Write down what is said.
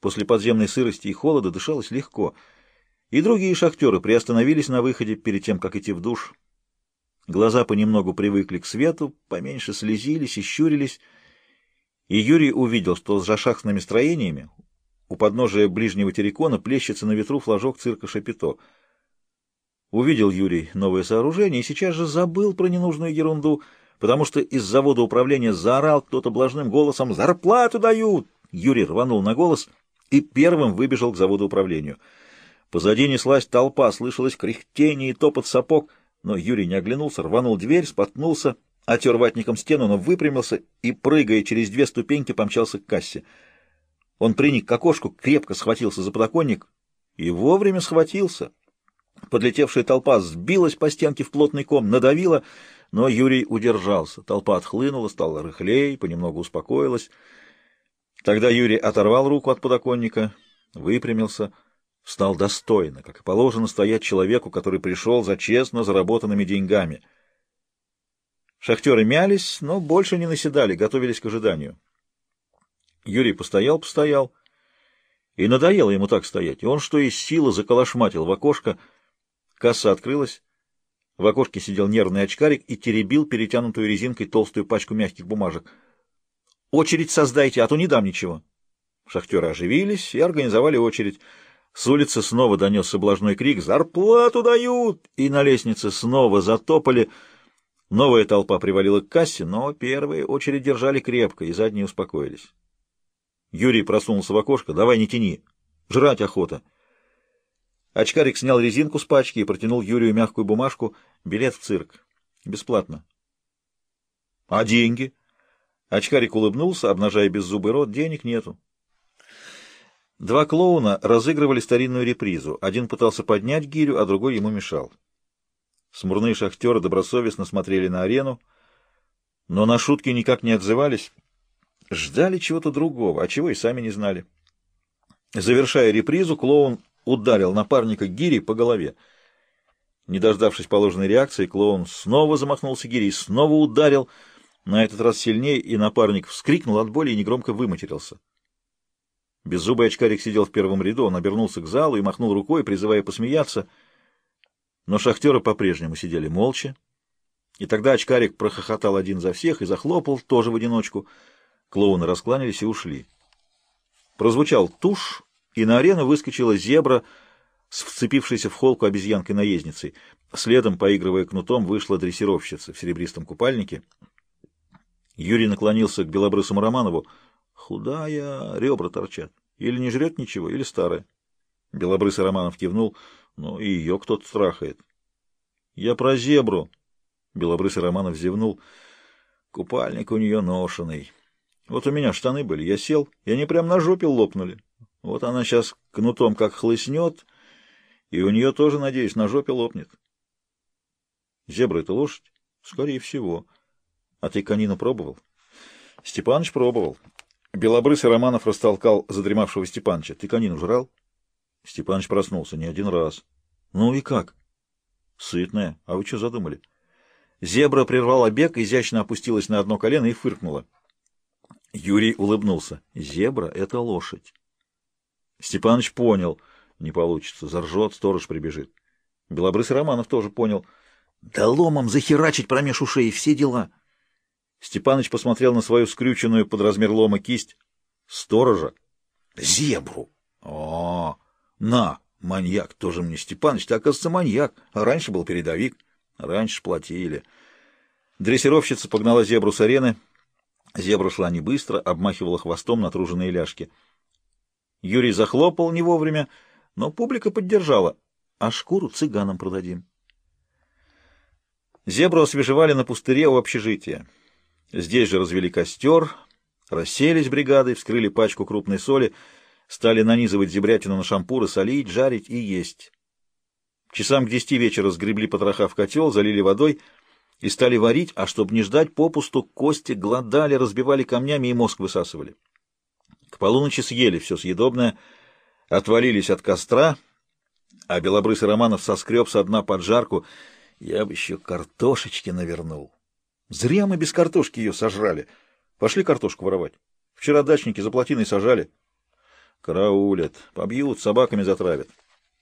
После подземной сырости и холода дышалось легко. И другие шахтеры приостановились на выходе перед тем, как идти в душ. Глаза понемногу привыкли к свету, поменьше слезились и щурились, и Юрий увидел, что с зашахтными строениями у подножия ближнего террикона плещется на ветру флажок цирка Шапито. Увидел Юрий новое сооружение и сейчас же забыл про ненужную ерунду, потому что из завода управления заорал кто-то блажным голосом «Зарплату дают!». Юрий рванул на голос и первым выбежал к заводу управлению. Позади неслась толпа, слышалось кряхтение и топот сапог, но Юрий не оглянулся, рванул дверь, споткнулся, отер ватником стену, но выпрямился и, прыгая через две ступеньки, помчался к кассе. Он приник к окошку, крепко схватился за подоконник и вовремя схватился. Подлетевшая толпа сбилась по стенке в плотный ком, надавила, но Юрий удержался. Толпа отхлынула, стала рыхлей, понемногу успокоилась. Тогда Юрий оторвал руку от подоконника, выпрямился, встал достойно, как и положено стоять человеку, который пришел за честно заработанными деньгами. Шахтеры мялись, но больше не наседали, готовились к ожиданию. Юрий постоял-постоял, и надоело ему так стоять, и он, что из силы, заколошматил в окошко. Касса открылась. В окошке сидел нервный очкарик и теребил перетянутую резинкой толстую пачку мягких бумажек — Очередь создайте, а то не дам ничего. Шахтеры оживились и организовали очередь. С улицы снова донесся блажной крик «Зарплату дают!» И на лестнице снова затопали. Новая толпа привалила к кассе, но первые очередь держали крепко, и задние успокоились. Юрий просунулся в окошко. «Давай, не тяни. Жрать охота». Очкарик снял резинку с пачки и протянул Юрию мягкую бумажку. Билет в цирк. Бесплатно. «А деньги?» Очкарик улыбнулся, обнажая беззубый рот. Денег нету. Два клоуна разыгрывали старинную репризу. Один пытался поднять гирю, а другой ему мешал. Смурные шахтеры добросовестно смотрели на арену, но на шутки никак не отзывались. Ждали чего-то другого, а чего и сами не знали. Завершая репризу, клоун ударил напарника гири по голове. Не дождавшись положенной реакции, клоун снова замахнулся гирей, снова ударил — на этот раз сильнее, и напарник вскрикнул от боли и негромко выматерился. Беззубый очкарик сидел в первом ряду, он обернулся к залу и махнул рукой, призывая посмеяться. Но шахтеры по-прежнему сидели молча. И тогда очкарик прохохотал один за всех и захлопал, тоже в одиночку. Клоуны раскланялись и ушли. Прозвучал тушь, и на арену выскочила зебра с вцепившейся в холку обезьянкой-наездницей. Следом, поигрывая кнутом, вышла дрессировщица в серебристом купальнике — Юрий наклонился к белобрысому Романову. Худая, ребра торчат. Или не жрет ничего, или старая. Белобрысый Романов кивнул. Ну, и ее кто-то страхает. Я про зебру. Белобрысый Романов зевнул. Купальник у нее ношеный. Вот у меня штаны были. Я сел, и они прям на жопе лопнули. Вот она сейчас кнутом как хлыстнет, и у нее тоже, надеюсь, на жопе лопнет. Зебра — это лошадь? Скорее всего. А ты конину пробовал? Степаныч пробовал. Белобрысый Романов растолкал задремавшего Степаныча. Ты конину жрал? Степаныч проснулся не один раз. Ну и как? Сытная. А вы что задумали? Зебра прервала бег, изящно опустилась на одно колено и фыркнула. Юрий улыбнулся. Зебра — это лошадь. Степаныч понял. Не получится. Заржет, сторож прибежит. Белобрысый Романов тоже понял. Да ломом захерачить промеж ушей, все дела. Степаныч посмотрел на свою скрюченную под размер лома кисть. Сторожа? Зебру. О, на, маньяк, тоже мне Степаныч, ты, оказывается, маньяк, а раньше был передовик. Раньше платили. Дрессировщица погнала зебру с арены. Зебра шла не быстро, обмахивала хвостом натруженные ляжки. Юрий захлопал не вовремя, но публика поддержала. А шкуру цыганам продадим. Зебру освежевали на пустыре у общежития. Здесь же развели костер, расселись бригадой, вскрыли пачку крупной соли, стали нанизывать зебрятину на шампуры, солить, жарить и есть. Часам к десяти вечера сгребли потроха в котел, залили водой и стали варить, а чтобы не ждать попусту, кости глодали, разбивали камнями и мозг высасывали. К полуночи съели все съедобное, отвалились от костра, а белобрысый Романов соскреб со дна поджарку. Я бы еще картошечки навернул. Зря мы без картошки ее сожрали. Пошли картошку воровать. Вчера дачники за плотиной сажали. Караулят, побьют, собаками затравят.